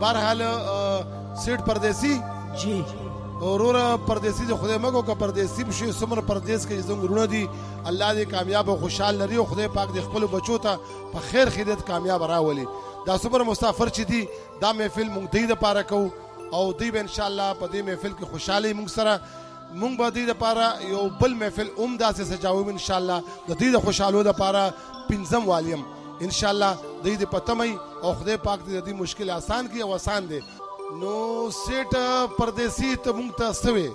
بهرحال سیټ پردیسی جی اورور پردیسی د خدای مګو کا پردیسی بشي سمر پردیس کې زنګ رونه دي الله دې کامیاب او خوشحال لري او خدای پاک دې خپل بچو ته په خیر خیرت کامیاب راولي دا سمر مسافر چې دي دا محفل مونږ دې د پاره کو او دوی به ان شاء الله په دې محفل کې خوشحالي موږ سره موږ به دې لپاره یو بل محفل اوم داسې سجاوو ان شاء الله د دې د خوشحالو لپاره پنځم والیم ان شاء الله د دې پتمي او خدای پاک دې دې مشکل آسان کی او آسان دي نو سیټ پردیسی ته مونږ ته سوي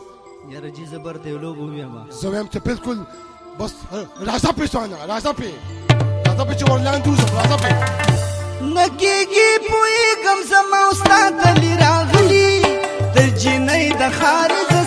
یار جی زبر دی لوګو ویما زویم ته بالکل بس راځه په څنګه راځه په راځه په چې ورلاندو راځه په نګيږي پوي غم زما استاد لري راغلي تر جنې د خارزه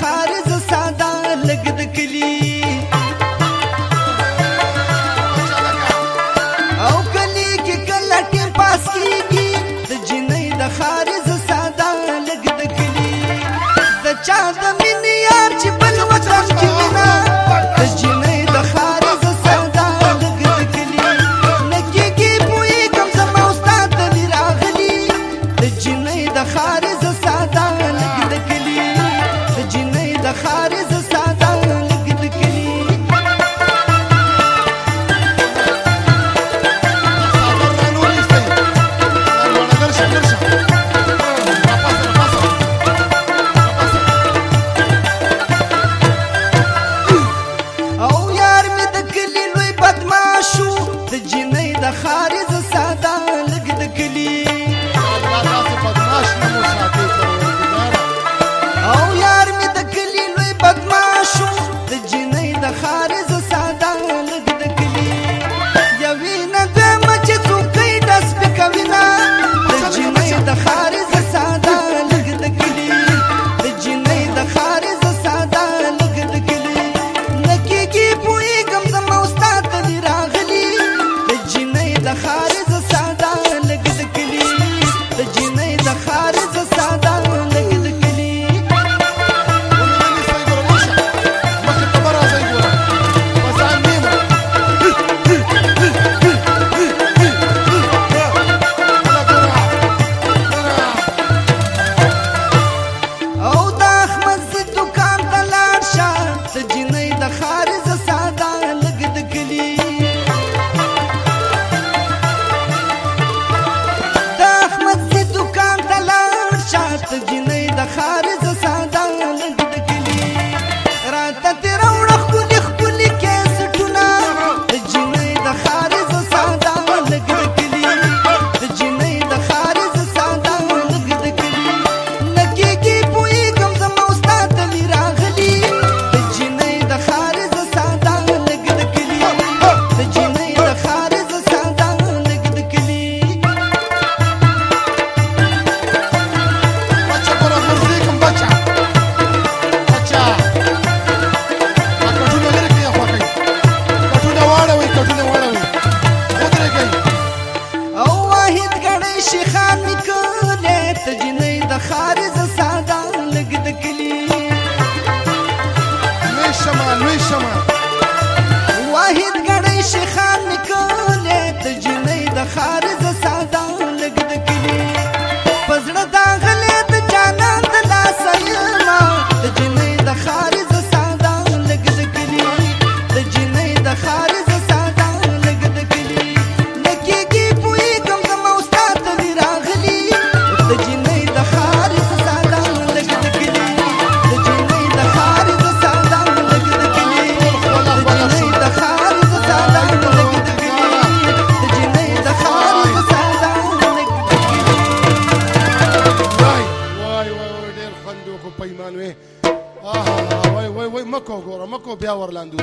خارز ساده لګد کلی د خار how That is a وای وای وای مکو ګوره مکو بیا ورلاندې